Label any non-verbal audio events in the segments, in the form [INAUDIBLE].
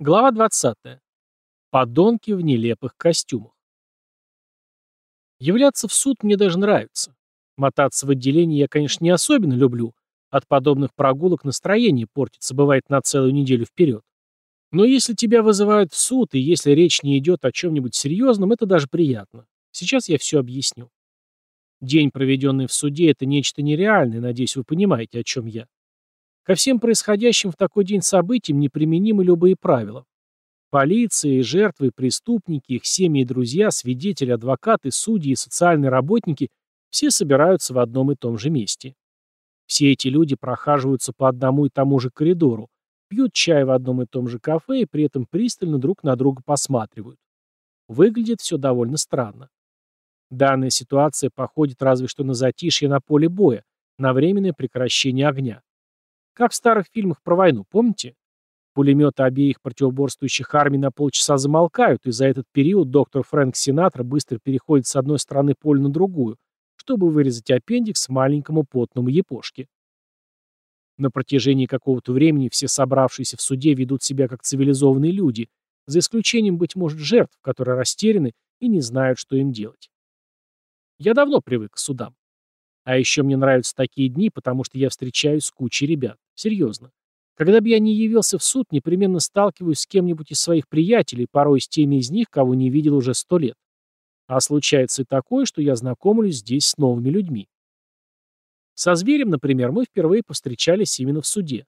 Глава 20. Подонки в нелепых костюмах. Являться в суд мне даже нравится. Мотаться в отделении я, конечно, не особенно люблю. От подобных прогулок настроение портится, бывает, на целую неделю вперед. Но если тебя вызывают в суд, и если речь не идет о чем-нибудь серьезном, это даже приятно. Сейчас я все объясню. День, проведенный в суде, это нечто нереальное, надеюсь, вы понимаете, о чем я. Ко всем происходящим в такой день событиям неприменимы любые правила. Полиция, жертвы, преступники, их семьи и друзья, свидетели, адвокаты, судьи и социальные работники все собираются в одном и том же месте. Все эти люди прохаживаются по одному и тому же коридору, пьют чай в одном и том же кафе и при этом пристально друг на друга посматривают. Выглядит все довольно странно. Данная ситуация походит разве что на затишье на поле боя, на временное прекращение огня. Как в старых фильмах про войну, помните? Пулеметы обеих противоборствующих армий на полчаса замолкают, и за этот период доктор Фрэнк Синатра быстро переходит с одной стороны поля на другую, чтобы вырезать аппендикс маленькому потному япошке. На протяжении какого-то времени все собравшиеся в суде ведут себя как цивилизованные люди, за исключением, быть может, жертв, которые растеряны и не знают, что им делать. Я давно привык к судам. А еще мне нравятся такие дни, потому что я встречаюсь с кучей ребят. Серьезно. Когда бы я не явился в суд, непременно сталкиваюсь с кем-нибудь из своих приятелей, порой с теми из них, кого не видел уже сто лет. А случается и такое, что я знакомлюсь здесь с новыми людьми. Со зверем, например, мы впервые повстречались именно в суде.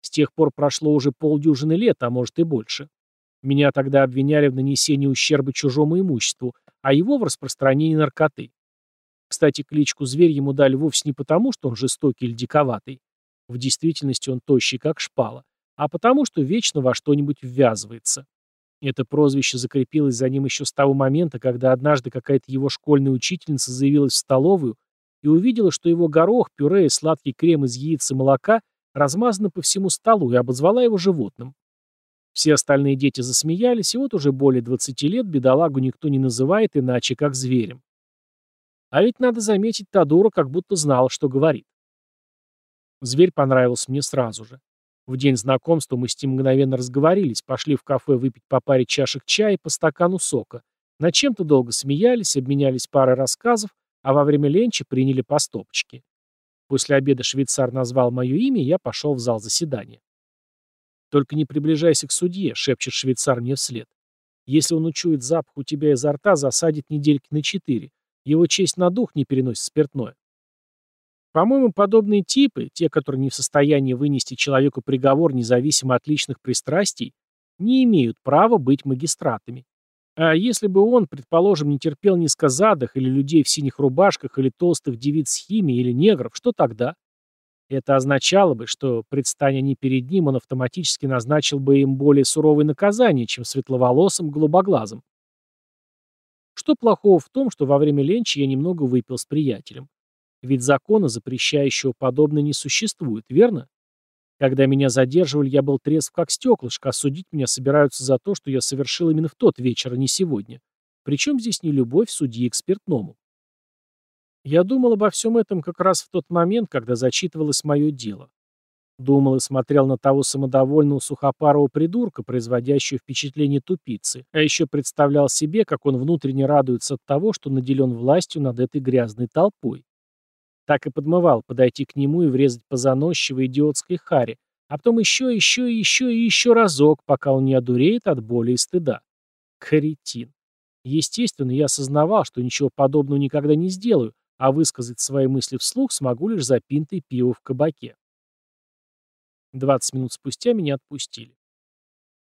С тех пор прошло уже полдюжины лет, а может и больше. Меня тогда обвиняли в нанесении ущерба чужому имуществу, а его в распространении наркоты. Кстати, кличку «Зверь» ему дали вовсе не потому, что он жестокий или диковатый. В действительности он тощий, как шпала. А потому, что вечно во что-нибудь ввязывается. Это прозвище закрепилось за ним еще с того момента, когда однажды какая-то его школьная учительница заявилась в столовую и увидела, что его горох, пюре и сладкий крем из яиц и молока размазаны по всему столу и обозвала его животным. Все остальные дети засмеялись, и вот уже более 20 лет бедолагу никто не называет иначе, как зверем. А ведь надо заметить, та дура как будто знала, что говорит. Зверь понравился мне сразу же. В день знакомства мы с ним мгновенно разговорились, пошли в кафе выпить по паре чашек чая и по стакану сока. Над чем-то долго смеялись, обменялись парой рассказов, а во время ленча приняли по стопочке. После обеда швейцар назвал мое имя, и я пошел в зал заседания. «Только не приближайся к судье», — шепчет швейцар мне вслед. «Если он учует запах у тебя изо рта, засадит недельки на четыре. Его честь на дух не переносит спиртное. По-моему, подобные типы, те, которые не в состоянии вынести человеку приговор независимо от личных пристрастий, не имеют права быть магистратами. А если бы он, предположим, не терпел низкозадых или людей в синих рубашках, или толстых девиц химии, или негров, что тогда? Это означало бы, что, предстань они перед ним, он автоматически назначил бы им более суровое наказание, чем светловолосым голубоглазым. Что плохого в том, что во время ленча я немного выпил с приятелем? Ведь закона, запрещающего подобное, не существует, верно? Когда меня задерживали, я был трезв как стеклышко, а судить меня собираются за то, что я совершил именно в тот вечер, а не сегодня. Причем здесь не любовь судьи к спиртному. Я думал обо всем этом как раз в тот момент, когда зачитывалось мое дело. Думал и смотрел на того самодовольного сухопарого придурка, производящего впечатление тупицы, а еще представлял себе, как он внутренне радуется от того, что наделен властью над этой грязной толпой. Так и подмывал подойти к нему и врезать по заносчивой идиотской харе, а потом еще, еще еще и еще разок, пока он не одуреет от боли и стыда. Каретин. Естественно, я осознавал, что ничего подобного никогда не сделаю, а высказать свои мысли вслух смогу лишь за пинтой пива в кабаке. 20 минут спустя меня отпустили.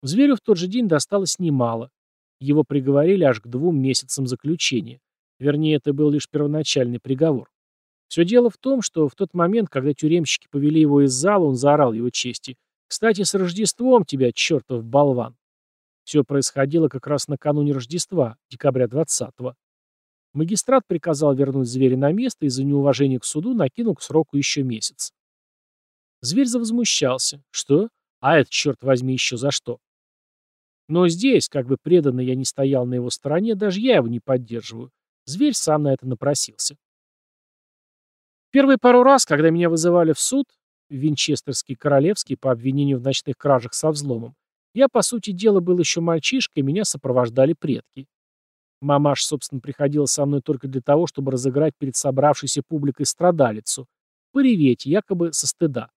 Зверю в тот же день досталось немало. Его приговорили аж к двум месяцам заключения. Вернее, это был лишь первоначальный приговор. Все дело в том, что в тот момент, когда тюремщики повели его из зала, он заорал его чести. «Кстати, с Рождеством тебя, чертов болван!» Все происходило как раз накануне Рождества, декабря 20-го. Магистрат приказал вернуть зверя на место и за неуважение к суду накинул к сроку еще месяц. Зверь завозмущался. Что? А это, черт возьми, еще за что? Но здесь, как бы преданно я не стоял на его стороне, даже я его не поддерживаю. Зверь сам на это напросился. Первые пару раз, когда меня вызывали в суд, в Винчестерский Королевский по обвинению в ночных кражах со взломом, Я, по сути дела, был еще мальчишкой, меня сопровождали предки. Мамаш, собственно, приходила со мной только для того, чтобы разыграть перед собравшейся публикой страдалицу, пореветь, якобы со стыда.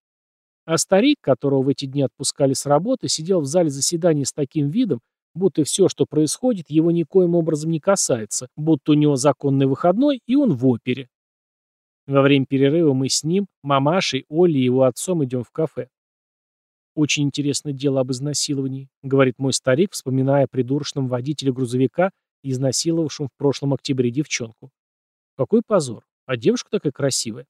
А старик, которого в эти дни отпускали с работы, сидел в зале заседаний с таким видом, будто все, что происходит, его никоим образом не касается, будто у него законный выходной, и он в опере. Во время перерыва мы с ним, мамашей, Олей и его отцом идем в кафе. «Очень интересное дело об изнасиловании», — говорит мой старик, вспоминая о придурочном водителе грузовика, изнасиловавшем в прошлом октябре девчонку. Какой позор. А девушка такая красивая.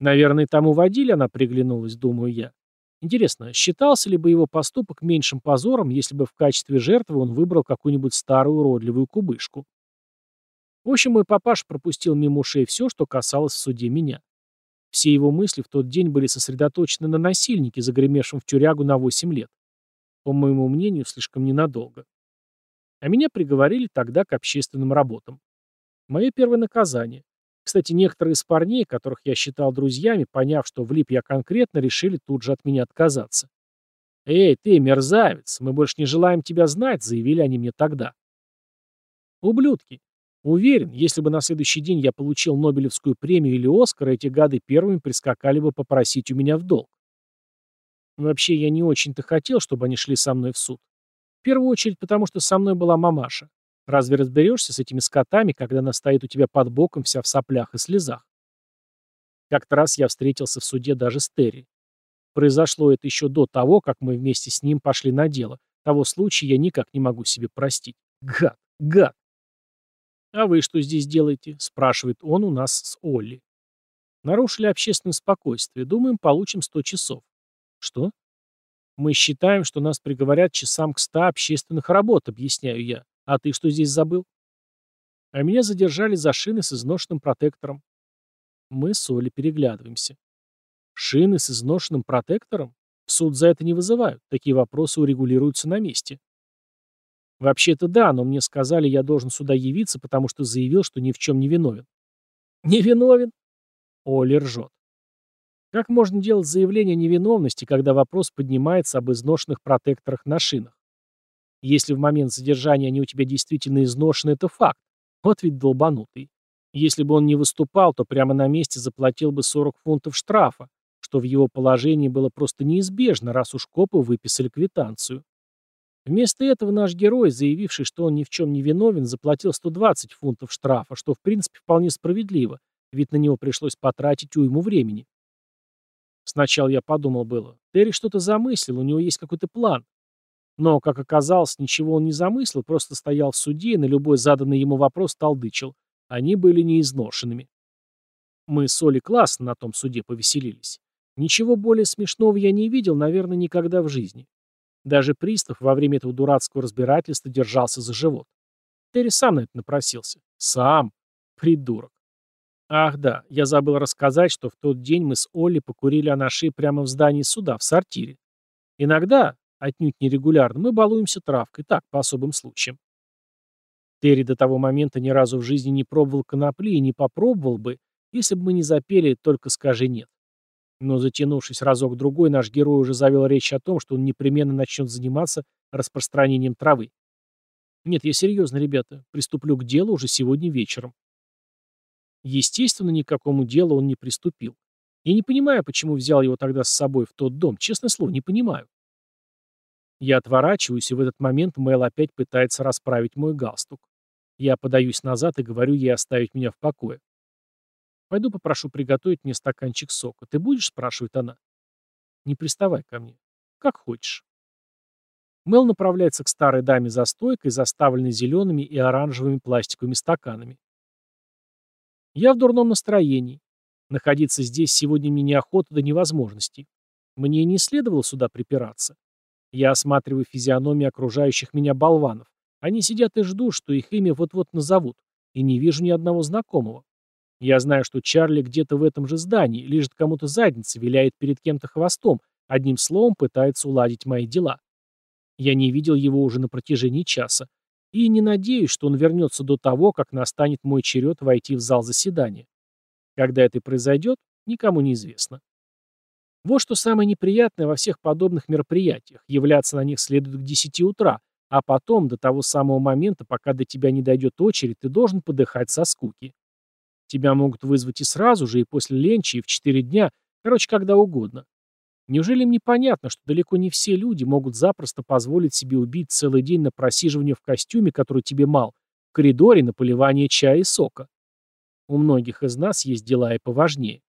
Наверное, там уводили, она приглянулась, думаю я. Интересно, считался ли бы его поступок меньшим позором, если бы в качестве жертвы он выбрал какую-нибудь старую уродливую кубышку? В общем, мой папаш пропустил мимо ушей все, что касалось в суде меня. Все его мысли в тот день были сосредоточены на насильнике, загремевшем в тюрягу на 8 лет. По моему мнению, слишком ненадолго. А меня приговорили тогда к общественным работам. Мое первое наказание. Кстати, некоторые из парней, которых я считал друзьями, поняв, что влип я конкретно, решили тут же от меня отказаться. «Эй, ты, мерзавец, мы больше не желаем тебя знать», — заявили они мне тогда. Ублюдки. Уверен, если бы на следующий день я получил Нобелевскую премию или Оскар, эти гады первыми прискакали бы попросить у меня в долг. Вообще, я не очень-то хотел, чтобы они шли со мной в суд. В первую очередь, потому что со мной была мамаша. Разве разберешься с этими скотами, когда она стоит у тебя под боком вся в соплях и слезах? Как-то раз я встретился в суде даже с Терри. Произошло это еще до того, как мы вместе с ним пошли на дело. Того случая я никак не могу себе простить. Гад, гад. «А вы что здесь делаете?» – спрашивает он у нас с Олли. «Нарушили общественное спокойствие. Думаем, получим 100 часов». «Что?» «Мы считаем, что нас приговорят часам к 100 общественных работ», – объясняю я. А ты что здесь забыл? А меня задержали за шины с изношенным протектором. Мы с Олей переглядываемся. Шины с изношенным протектором? суд за это не вызывают. Такие вопросы урегулируются на месте. Вообще-то да, но мне сказали, я должен сюда явиться, потому что заявил, что ни в чем не виновен. Не виновен? Оля ржет. Как можно делать заявление о невиновности, когда вопрос поднимается об изношенных протекторах на шинах? Если в момент задержания они у тебя действительно изношены, это факт. Вот ведь долбанутый. Если бы он не выступал, то прямо на месте заплатил бы 40 фунтов штрафа, что в его положении было просто неизбежно, раз уж копы выписали квитанцию. Вместо этого наш герой, заявивший, что он ни в чем не виновен, заплатил 120 фунтов штрафа, что в принципе вполне справедливо, ведь на него пришлось потратить уйму времени. Сначала я подумал было, Терри что-то замыслил, у него есть какой-то план. Но, как оказалось, ничего он не замыслил, просто стоял в суде и на любой заданный ему вопрос толдычил. Они были неизношенными. Мы с Олей классно на том суде повеселились. Ничего более смешного я не видел, наверное, никогда в жизни. Даже пристав во время этого дурацкого разбирательства держался за живот. Терри сам на это напросился. Сам. Придурок. Ах да, я забыл рассказать, что в тот день мы с Олли покурили анаши прямо в здании суда, в сортире. Иногда, отнюдь нерегулярно, мы балуемся травкой, так, по особым случаям. Терри до того момента ни разу в жизни не пробовал конопли и не попробовал бы, если бы мы не запели «Только скажи нет». Но затянувшись разок-другой, наш герой уже завел речь о том, что он непременно начнет заниматься распространением травы. Нет, я серьезно, ребята, приступлю к делу уже сегодня вечером. Естественно, ни к какому делу он не приступил. Я не понимаю, почему взял его тогда с собой в тот дом, честное слово, не понимаю. Я отворачиваюсь, и в этот момент Мэл опять пытается расправить мой галстук. Я подаюсь назад и говорю ей оставить меня в покое. «Пойду попрошу приготовить мне стаканчик сока. Ты будешь?» – спрашивает она. «Не приставай ко мне. Как хочешь». Мэл направляется к старой даме за стойкой, заставленной зелеными и оранжевыми пластиковыми стаканами. Я в дурном настроении. Находиться здесь сегодня мне неохота до невозможности. Мне не следовало сюда припираться. Я осматриваю физиономии окружающих меня болванов. Они сидят и ждут, что их имя вот-вот назовут, и не вижу ни одного знакомого. Я знаю, что Чарли где-то в этом же здании, лежит кому-то задница, виляет перед кем-то хвостом, одним словом пытается уладить мои дела. Я не видел его уже на протяжении часа, и не надеюсь, что он вернется до того, как настанет мой черед войти в зал заседания. Когда это произойдет, никому не известно. Вот что самое неприятное во всех подобных мероприятиях. Являться на них следует к 10 утра, а потом, до того самого момента, пока до тебя не дойдет очередь, ты должен подыхать со скуки. Тебя могут вызвать и сразу же, и после ленчи, и в 4 дня, короче, когда угодно. Неужели им непонятно, что далеко не все люди могут запросто позволить себе убить целый день на просиживание в костюме, который тебе мал, в коридоре на поливание чая и сока? У многих из нас есть дела и поважнее.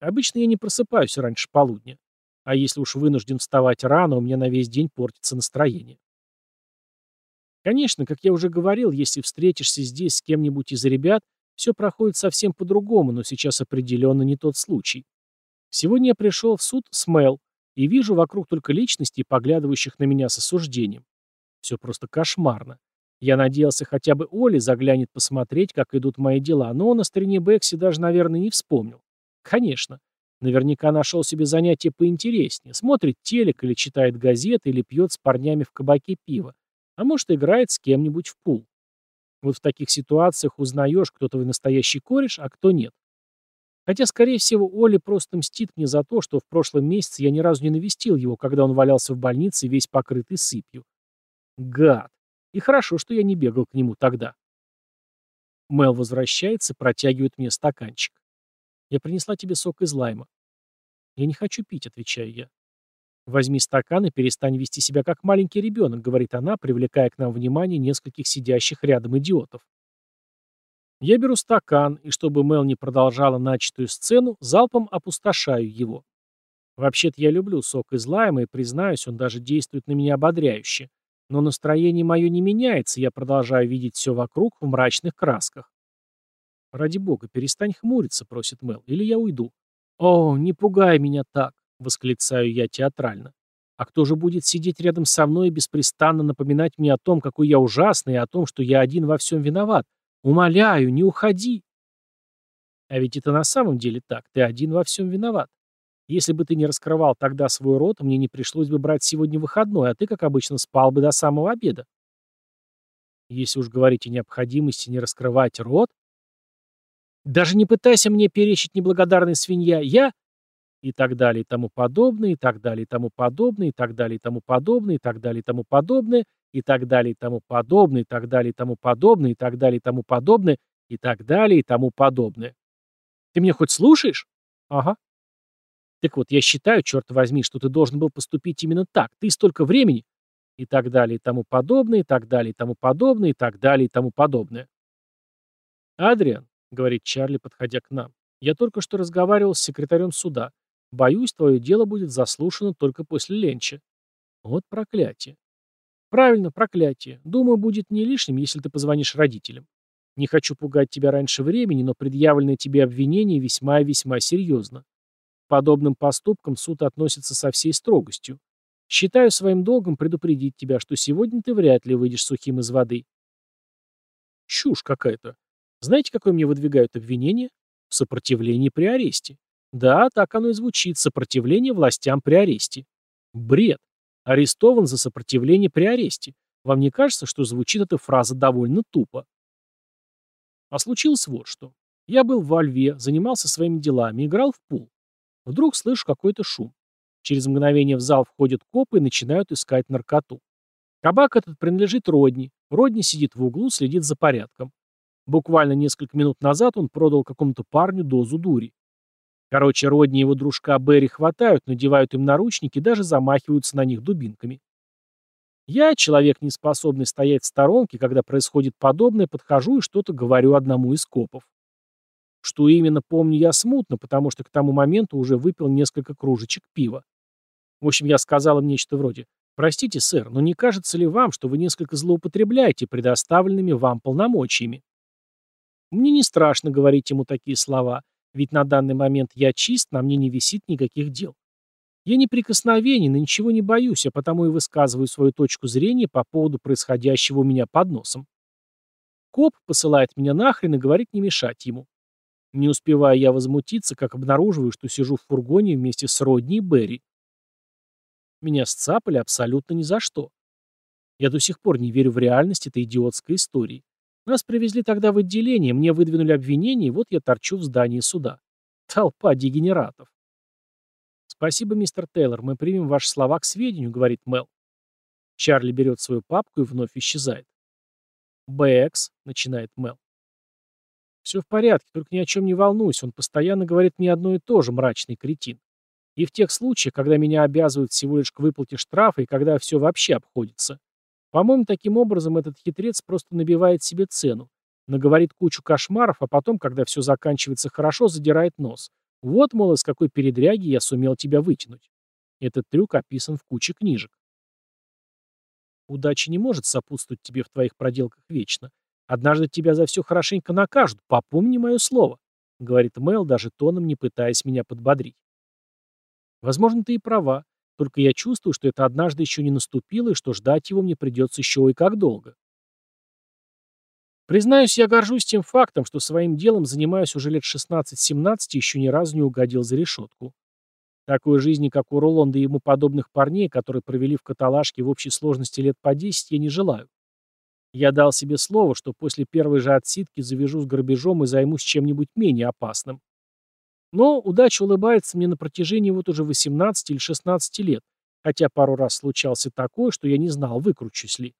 Обычно я не просыпаюсь раньше полудня. А если уж вынужден вставать рано, у меня на весь день портится настроение. Конечно, как я уже говорил, если встретишься здесь с кем-нибудь из ребят, все проходит совсем по-другому, но сейчас определенно не тот случай. Сегодня я пришел в суд с Мел и вижу вокруг только личностей, поглядывающих на меня с осуждением. Все просто кошмарно. Я надеялся, хотя бы Оли заглянет посмотреть, как идут мои дела, но он о старине Бекси даже, наверное, не вспомнил. Конечно. Наверняка нашел себе занятие поинтереснее. Смотрит телек или читает газеты, или пьет с парнями в кабаке пиво. А может, играет с кем-нибудь в пул. Вот в таких ситуациях узнаешь, кто твой настоящий кореш, а кто нет. Хотя, скорее всего, Оля просто мстит мне за то, что в прошлом месяце я ни разу не навестил его, когда он валялся в больнице, весь покрытый сыпью. Гад. И хорошо, что я не бегал к нему тогда. Мел возвращается, протягивает мне стаканчик. Я принесла тебе сок из лайма. Я не хочу пить, отвечаю я. Возьми стакан и перестань вести себя как маленький ребенок, говорит она, привлекая к нам внимание нескольких сидящих рядом идиотов. Я беру стакан, и чтобы Мел не продолжала начатую сцену, залпом опустошаю его. Вообще-то я люблю сок из лайма, и, признаюсь, он даже действует на меня ободряюще. Но настроение мое не меняется, я продолжаю видеть все вокруг в мрачных красках. «Ради бога, перестань хмуриться», — просит Мел, — «или я уйду». «О, не пугай меня так», — восклицаю я театрально. «А кто же будет сидеть рядом со мной и беспрестанно напоминать мне о том, какой я ужасный, и о том, что я один во всем виноват? Умоляю, не уходи!» А ведь это на самом деле так, ты один во всем виноват. Если бы ты не раскрывал тогда свой рот, мне не пришлось бы брать сегодня выходной, а ты, как обычно, спал бы до самого обеда. Если уж говорить о необходимости не раскрывать рот, даже не пытайся мне перечить неблагодарная свинья, я... И так далее, и тому подобное, и так далее, и тому подобное, и так далее, и тому подобное, и так далее, и тому подобное, и так далее, и тому подобное, и так далее, и тому подобное, и так далее, и тому подобное, и так далее, и тому подобное. Ты меня хоть слушаешь? Ага. Так вот, я считаю, черт возьми, что ты должен был поступить именно так. Ты столько времени. И так далее, и тому подобное, и так далее, и тому подобное, и так далее, и тому подобное. Адриан, — говорит Чарли, подходя к нам. «Я только что разговаривал с секретарем суда. Боюсь, твое дело будет заслушано только после ленча». Вот проклятие. Правильно, проклятие. Думаю, будет не лишним, если ты позвонишь родителям. Не хочу пугать тебя раньше времени, но предъявленное тебе обвинение весьма и весьма серьезно. Подобным поступкам суд относится со всей строгостью. Считаю своим долгом предупредить тебя, что сегодня ты вряд ли выйдешь сухим из воды. Чушь какая-то. Знаете, какое мне выдвигают обвинение? В сопротивлении при аресте. Да, так оно и звучит. Сопротивление властям при аресте. Бред. Арестован за сопротивление при аресте. Вам не кажется, что звучит эта фраза довольно тупо? А случилось вот что. Я был в Альве, занимался своими делами, играл в пул. Вдруг слышу какой-то шум. Через мгновение в зал входят копы и начинают искать наркоту. Кабак этот принадлежит Родни. Родни сидит в углу, следит за порядком. Буквально несколько минут назад он продал какому-то парню дозу дури. Короче, Родни его дружка Берри хватают, надевают им наручники даже замахиваются на них дубинками. Я, человек, не способный стоять в сторонке, когда происходит подобное, подхожу и что-то говорю одному из копов. Что именно, помню я смутно, потому что к тому моменту уже выпил несколько кружечек пива. В общем, я сказал им нечто вроде «Простите, сэр, но не кажется ли вам, что вы несколько злоупотребляете предоставленными вам полномочиями?» Мне не страшно говорить ему такие слова, ведь на данный момент я чист, на мне не висит никаких дел. Я неприкосновенен и ничего не боюсь, а потому и высказываю свою точку зрения по поводу происходящего у меня под носом. Коп посылает меня нахрен и говорит не мешать ему. Не успеваю я возмутиться, как обнаруживаю, что сижу в фургоне вместе с Родни и Берри. Меня сцапали абсолютно ни за что. Я до сих пор не верю в реальность этой идиотской истории. Нас привезли тогда в отделение, мне выдвинули обвинение, и вот я торчу в здании суда. Толпа дегенератов. «Спасибо, мистер Тейлор, мы примем ваши слова к сведению», — говорит Мел. Чарли берет свою папку и вновь исчезает. «Бэкс», — начинает Мел. «Все в порядке, только ни о чем не волнуйся, он постоянно говорит мне одно и то же, мрачный кретин. И в тех случаях, когда меня обязывают всего лишь к выплате штрафа и когда все вообще обходится. По-моему, таким образом этот хитрец просто набивает себе цену, наговорит кучу кошмаров, а потом, когда все заканчивается хорошо, задирает нос. Вот, мол, из какой передряги я сумел тебя вытянуть. Этот трюк описан в куче книжек. Удача не может сопутствовать тебе в твоих проделках вечно. Однажды тебя за все хорошенько накажут, попомни мое слово, — говорит Мэл, даже тоном не пытаясь меня подбодрить. Возможно, ты и права, только я чувствую, что это однажды еще не наступило и что ждать его мне придется еще и как долго. Признаюсь, я горжусь тем фактом, что своим делом занимаюсь уже лет 16-17 и еще ни разу не угодил за решетку. Такой жизни, как у Роланда и ему подобных парней, которые провели в каталажке в общей сложности лет по 10, я не желаю. Я дал себе слово, что после первой же отсидки завяжу с грабежом и займусь чем-нибудь менее опасным. Но удача улыбается мне на протяжении вот уже 18 или 16 лет, хотя пару раз случался такое, что я не знал, выкручусь ли.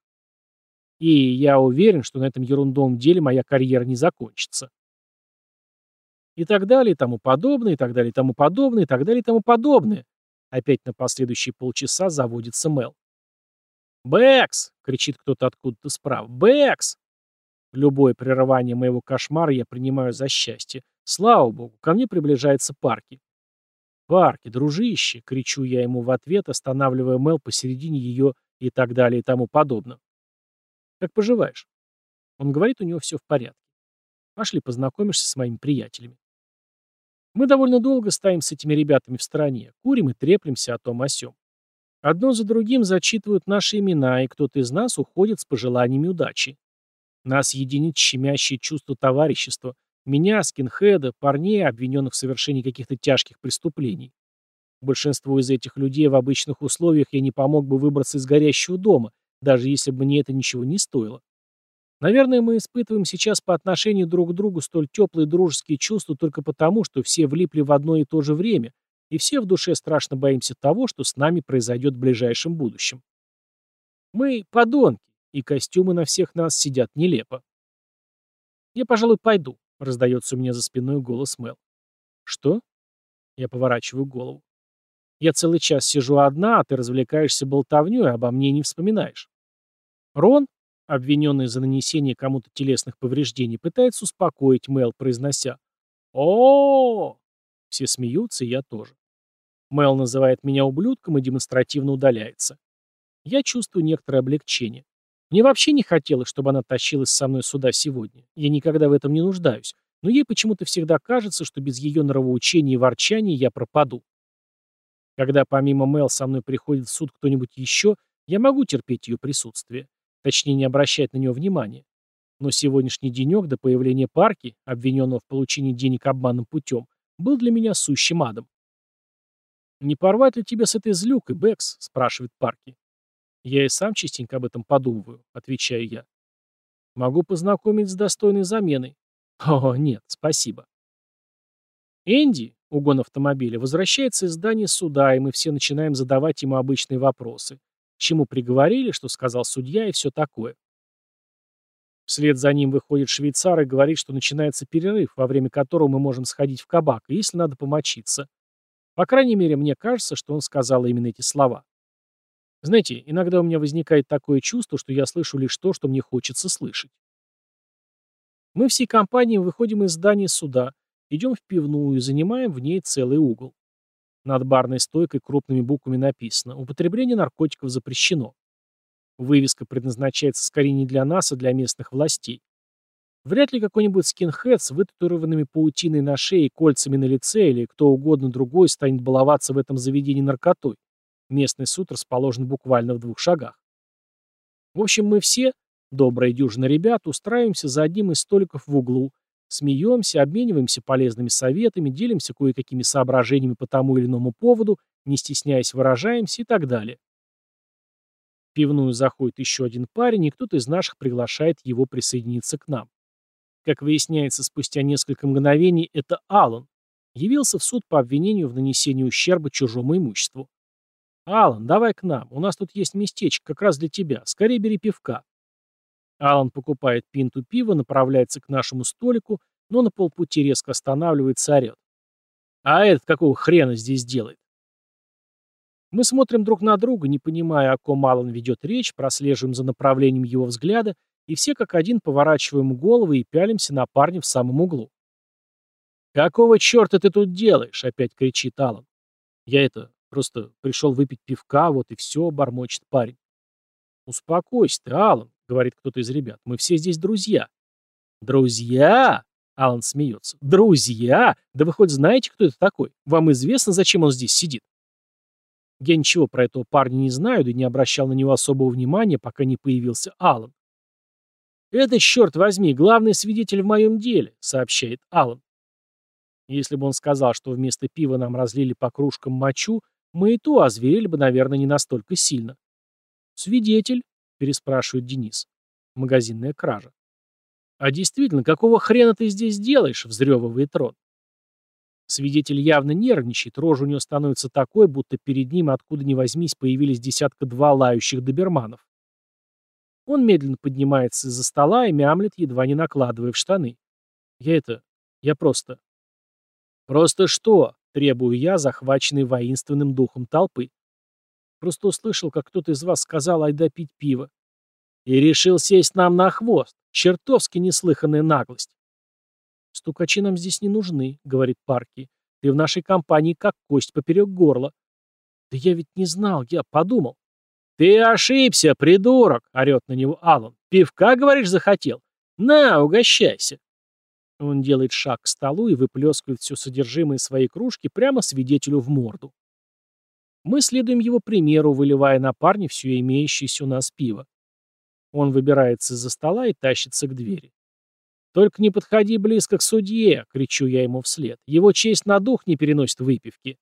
И я уверен, что на этом ерундовом деле моя карьера не закончится. И так далее, и тому подобное, и так далее, и тому подобное, и так далее, и тому подобное. Опять на последующие полчаса заводится Мел. «Бэкс!» — кричит кто-то откуда-то справа. «Бэкс!» Любое прерывание моего кошмара я принимаю за счастье. Слава богу, ко мне приближается Парки. «Парки, дружище!» — кричу я ему в ответ, останавливая Мел посередине ее и так далее и тому подобное. «Как поживаешь?» Он говорит, у него все в порядке. Пошли познакомишься с моими приятелями. Мы довольно долго стоим с этими ребятами в стороне, курим и треплемся о том о сём. Одно за другим зачитывают наши имена, и кто-то из нас уходит с пожеланиями удачи. Нас единит щемящее чувство товарищества, меня, скинхеда, парней, обвиненных в совершении каких-то тяжких преступлений. Большинству из этих людей в обычных условиях я не помог бы выбраться из горящего дома, даже если бы мне это ничего не стоило. Наверное, мы испытываем сейчас по отношению друг к другу столь теплые дружеские чувства только потому, что все влипли в одно и то же время, и все в душе страшно боимся того, что с нами произойдет в ближайшем будущем. Мы подонки, и костюмы на всех нас сидят нелепо. «Я, пожалуй, пойду», — раздается у меня за спиной голос Мел. «Что?» Я поворачиваю голову. Я целый час сижу одна, а ты развлекаешься болтовнёй, а обо мне не вспоминаешь. Рон, обвиненный за нанесение кому-то телесных повреждений, пытается успокоить Мел, произнося о, Все смеются, и я тоже. Мел называет меня ублюдком и демонстративно удаляется. Я чувствую некоторое облегчение. Мне вообще не хотелось, чтобы она тащилась со мной сюда сегодня. Я никогда в этом не нуждаюсь. Но ей почему-то всегда кажется, что без ее нравоучения и ворчания я пропаду. Когда помимо Мел со мной приходит в суд кто-нибудь еще, я могу терпеть ее присутствие. Точнее, не обращать на нее внимания. Но сегодняшний денек до появления парки, обвиненного в получении денег обманным путем, был для меня сущим адом. «Не порвать ли тебя с этой злюкой, Бэкс?» – спрашивает Парки. «Я и сам частенько об этом подумываю», – отвечаю я. «Могу познакомить с достойной заменой». [LAUGHS] «О, нет, спасибо». Энди, угон автомобиля, возвращается из здания суда, и мы все начинаем задавать ему обычные вопросы. Чему приговорили, что сказал судья и все такое. Вслед за ним выходит швейцар и говорит, что начинается перерыв, во время которого мы можем сходить в кабак, если надо помочиться. По крайней мере, мне кажется, что он сказал именно эти слова. Знаете, иногда у меня возникает такое чувство, что я слышу лишь то, что мне хочется слышать. Мы всей компанией выходим из здания суда, Идем в пивную и занимаем в ней целый угол. Над барной стойкой крупными буквами написано «Употребление наркотиков запрещено». Вывеска предназначается скорее не для нас, а для местных властей. Вряд ли какой-нибудь скинхед с вытатуированными паутиной на шее и кольцами на лице или кто угодно другой станет баловаться в этом заведении наркотой. Местный суд расположен буквально в двух шагах. В общем, мы все, добрая дюжина ребят, устраиваемся за одним из столиков в углу, Смеемся, обмениваемся полезными советами, делимся кое-какими соображениями по тому или иному поводу, не стесняясь выражаемся и так далее. В пивную заходит еще один парень, и кто-то из наших приглашает его присоединиться к нам. Как выясняется спустя несколько мгновений, это Алан. Явился в суд по обвинению в нанесении ущерба чужому имуществу. «Алан, давай к нам. У нас тут есть местечко как раз для тебя. Скорее бери пивка». Алан покупает пинту пива, направляется к нашему столику, но на полпути резко останавливается орет. «А этот какого хрена здесь делает?» Мы смотрим друг на друга, не понимая, о ком Алан ведет речь, прослеживаем за направлением его взгляда, и все как один поворачиваем головы и пялимся на парня в самом углу. «Какого черта ты тут делаешь?» — опять кричит Алан. «Я это, просто пришел выпить пивка, вот и все», — бормочет парень. «Успокойся ты, Алан», — говорит кто-то из ребят. «Мы все здесь друзья». «Друзья?» — Алан смеется. «Друзья? Да вы хоть знаете, кто это такой? Вам известно, зачем он здесь сидит?» Я ничего про этого парня не знаю, да и не обращал на него особого внимания, пока не появился Алан. «Это, черт возьми, главный свидетель в моем деле», — сообщает Алан. Если бы он сказал, что вместо пива нам разлили по кружкам мочу, мы и то озверели бы, наверное, не настолько сильно. «Свидетель?» — переспрашивает Денис. Магазинная кража. «А действительно, какого хрена ты здесь делаешь?» — взрёвывает Рон. Свидетель явно нервничает, рожа у него становится такой, будто перед ним откуда ни возьмись появились десятка-два лающих доберманов. Он медленно поднимается из-за стола и мямлет, едва не накладывая в штаны. Я это... Я просто... Просто что? Требую я, захваченный воинственным духом толпы. Просто услышал, как кто-то из вас сказал «айда пить пиво». И решил сесть нам на хвост. Чертовски неслыханная наглость. «Стукачи нам здесь не нужны», — говорит Парки. «Ты в нашей компании как кость поперек горла». «Да я ведь не знал, я подумал». «Ты ошибся, придурок!» — орет на него Алан. «Пивка, говоришь, захотел? На, угощайся!» Он делает шаг к столу и выплескивает все содержимое своей кружки прямо свидетелю в морду. Мы следуем его примеру, выливая на парня все имеющееся у нас пиво. Он выбирается из-за стола и тащится к двери. «Только не подходи близко к судье!» — кричу я ему вслед. «Его честь на дух не переносит выпивки!»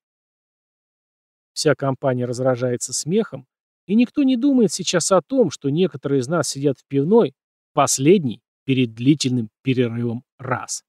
Вся компания разражается смехом, и никто не думает сейчас о том, что некоторые из нас сидят в пивной, последний, перед длительным перерывом раз.